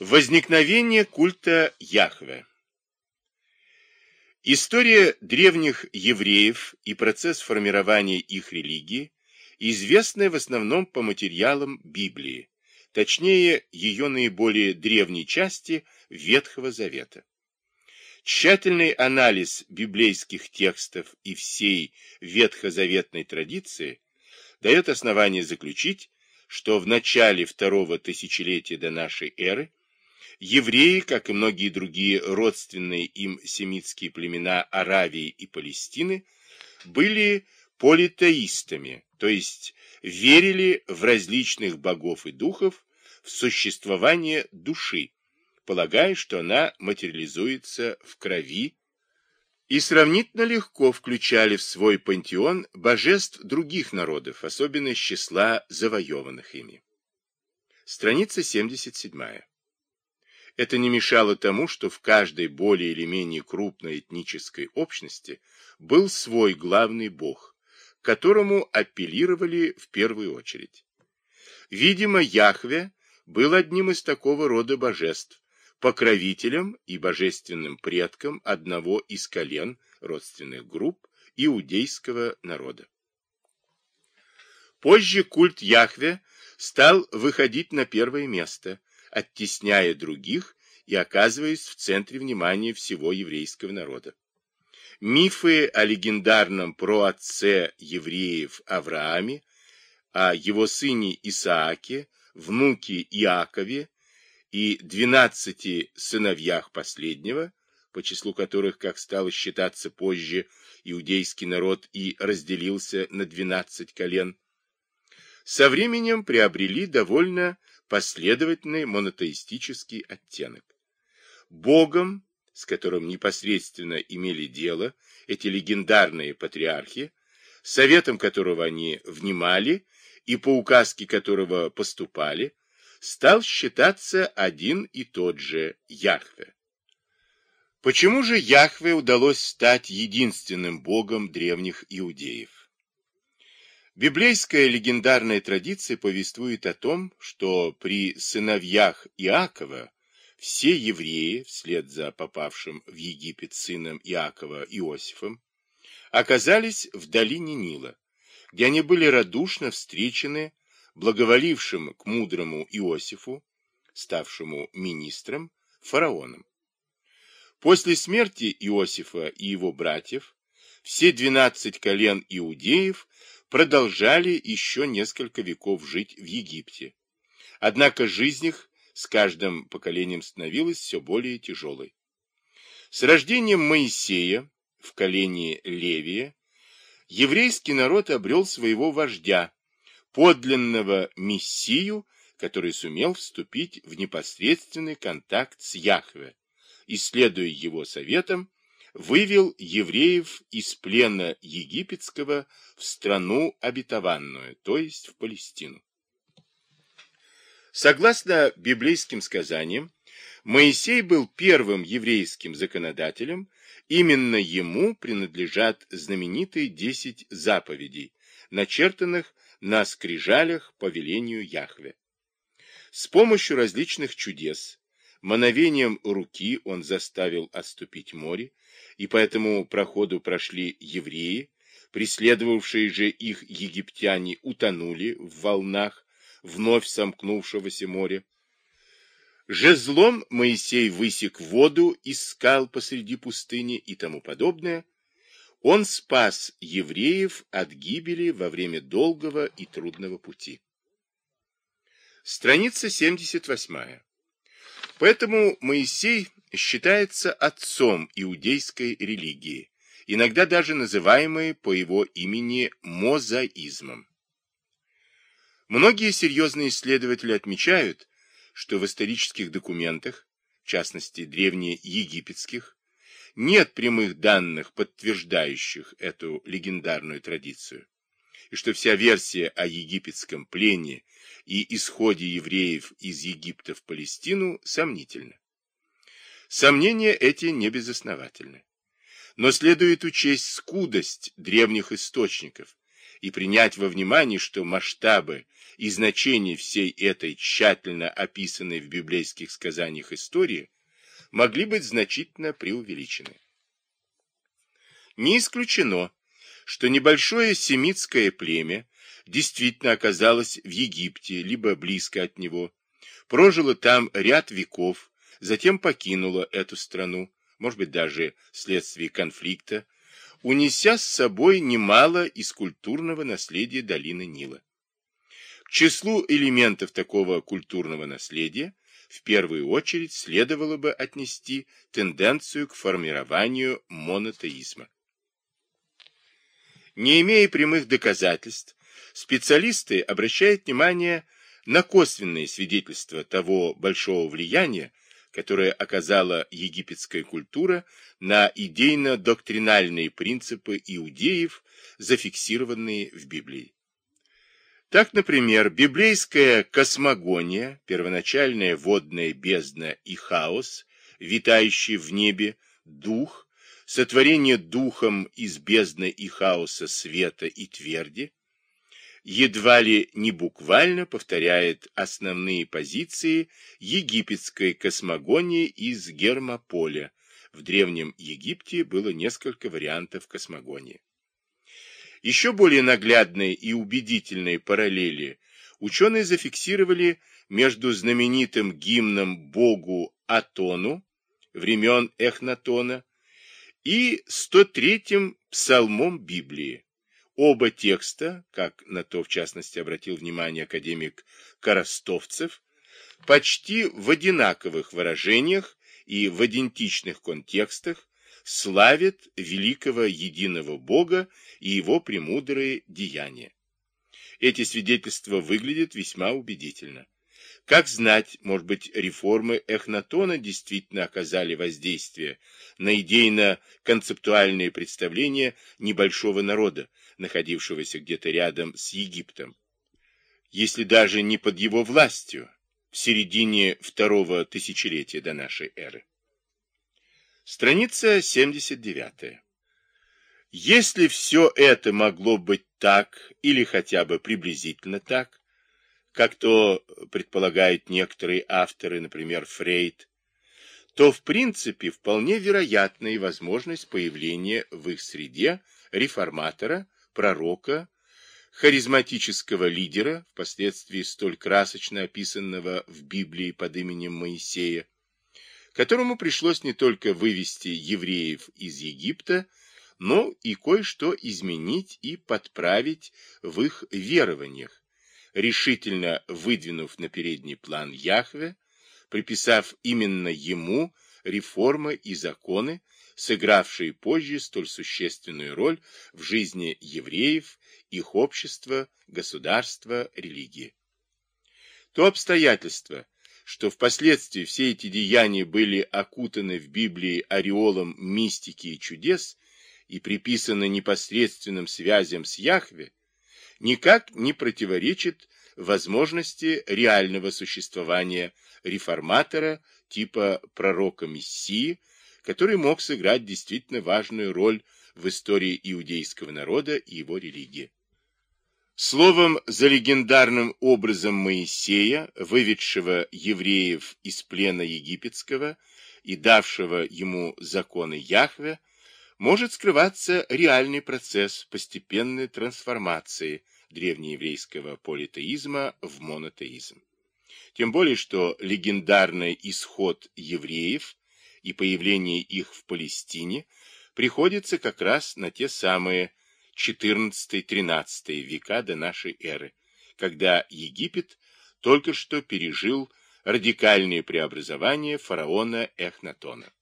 Возникновение культа Яхве История древних евреев и процесс формирования их религии известны в основном по материалам Библии, точнее ее наиболее древней части Ветхого Завета. Тщательный анализ библейских текстов и всей ветхозаветной традиции дает основание заключить, что в начале второго тысячелетия до нашей эры евреи, как и многие другие родственные им семитские племена Аравии и Палестины, были политеистами, то есть верили в различных богов и духов, в существование души, полагая, что она материализуется в крови, и сравнительно легко включали в свой пантеон божеств других народов, особенно из числа завоеванных ими. Страница 77. Это не мешало тому, что в каждой более или менее крупной этнической общности был свой главный бог, к которому апеллировали в первую очередь. Видимо, Яхве был одним из такого рода божеств, покровителем и божественным предком одного из колен родственных групп иудейского народа. Позже культ Яхве стал выходить на первое место – оттесняя других и оказываясь в центре внимания всего еврейского народа. Мифы о легендарном проотце евреев Аврааме, о его сыне Исааке, внуке Иакове и двенадцати сыновьях последнего, по числу которых, как стало считаться позже, иудейский народ и разделился на двенадцать колен, со временем приобрели довольно последовательный монотеистический оттенок. Богом, с которым непосредственно имели дело эти легендарные патриархи, советом которого они внимали и по указке которого поступали, стал считаться один и тот же Яхве. Почему же Яхве удалось стать единственным богом древних иудеев? Библейская легендарная традиция повествует о том, что при сыновьях Иакова все евреи, вслед за попавшим в Египет сыном Иакова Иосифом, оказались в долине Нила, где они были радушно встречены благоволившим к мудрому Иосифу, ставшему министром, фараоном. После смерти Иосифа и его братьев все двенадцать колен иудеев продолжали еще несколько веков жить в Египте. Однако жизнь их с каждым поколением становилась все более тяжелой. С рождением Моисея в колене Левия еврейский народ обрел своего вождя, подлинного мессию, который сумел вступить в непосредственный контакт с Яхве, и, следуя его советам, вывел евреев из плена египетского в страну обетованную, то есть в Палестину. Согласно библейским сказаниям, Моисей был первым еврейским законодателем, именно ему принадлежат знаменитые десять заповедей, начертанных на скрижалях по велению Яхве. С помощью различных чудес, мановением руки он заставил отступить море, и по этому проходу прошли евреи, преследовавшие же их египтяне утонули в волнах вновь сомкнувшегося моря. Жезлом Моисей высек воду из скал посреди пустыни и тому подобное. Он спас евреев от гибели во время долгого и трудного пути. Страница 78. Поэтому Моисей считается отцом иудейской религии, иногда даже называемой по его имени мозаизмом. Многие серьезные исследователи отмечают, что в исторических документах, в частности древнеегипетских, нет прямых данных, подтверждающих эту легендарную традицию, и что вся версия о египетском плене и исходе евреев из Египта в Палестину сомнительна. Сомнения эти не безосновательны. Но следует учесть скудость древних источников и принять во внимание, что масштабы и значение всей этой тщательно описанной в библейских сказаниях истории могли быть значительно преувеличены. Не исключено, что небольшое семитское племя действительно оказалось в Египте, либо близко от него, прожило там ряд веков, затем покинуло эту страну, может быть даже вследствие конфликта, унеся с собой немало из культурного наследия долины Нила. К числу элементов такого культурного наследия в первую очередь следовало бы отнести тенденцию к формированию монотеизма. Не имея прямых доказательств, специалисты обращают внимание на косвенные свидетельства того большого влияния, которое оказала египетская культура на идейно-доктринальные принципы иудеев, зафиксированные в Библии. Так, например, библейская космогония, первоначальная водная бездна и хаос, витающий в небе, дух, сотворение духом из бездны и хаоса света и тверди, едва ли не буквально повторяет основные позиции египетской космогонии из Гермополя. В Древнем Египте было несколько вариантов космогонии. Еще более наглядные и убедительные параллели ученые зафиксировали между знаменитым гимном богу Атону времен Эхнатона и 103-м псалмом Библии. Оба текста, как на то в частности обратил внимание академик Коростовцев, почти в одинаковых выражениях и в идентичных контекстах славит великого единого Бога и его премудрые деяния. Эти свидетельства выглядят весьма убедительно. Как знать, может быть, реформы Эхнатона действительно оказали воздействие на идейно-концептуальные представления небольшого народа, находившегося где-то рядом с Египтом. Если даже не под его властью, в середине второго тысячелетия до нашей эры. Страница 79. Если все это могло быть так, или хотя бы приблизительно так, как то предполагают некоторые авторы, например, Фрейд, то в принципе вполне вероятна и возможность появления в их среде реформатора, пророка, харизматического лидера, впоследствии столь красочно описанного в Библии под именем Моисея, которому пришлось не только вывести евреев из Египта, но и кое-что изменить и подправить в их верованиях, решительно выдвинув на передний план Яхве, приписав именно ему реформы и законы, сыгравшие позже столь существенную роль в жизни евреев, их общества, государства, религии. То обстоятельство, что впоследствии все эти деяния были окутаны в Библии ореолом мистики и чудес и приписаны непосредственным связям с Яхве, никак не противоречит возможности реального существования реформатора типа пророка Мессии, который мог сыграть действительно важную роль в истории иудейского народа и его религии. Словом, за легендарным образом Моисея, выведшего евреев из плена египетского и давшего ему законы Яхве, может скрываться реальный процесс постепенной трансформации древнееврейского политеизма в монотеизм. Тем более, что легендарный исход евреев и появление их в Палестине приходится как раз на те самые XIV-XIII века до нашей эры, когда Египет только что пережил радикальные преобразования фараона Эхнатона.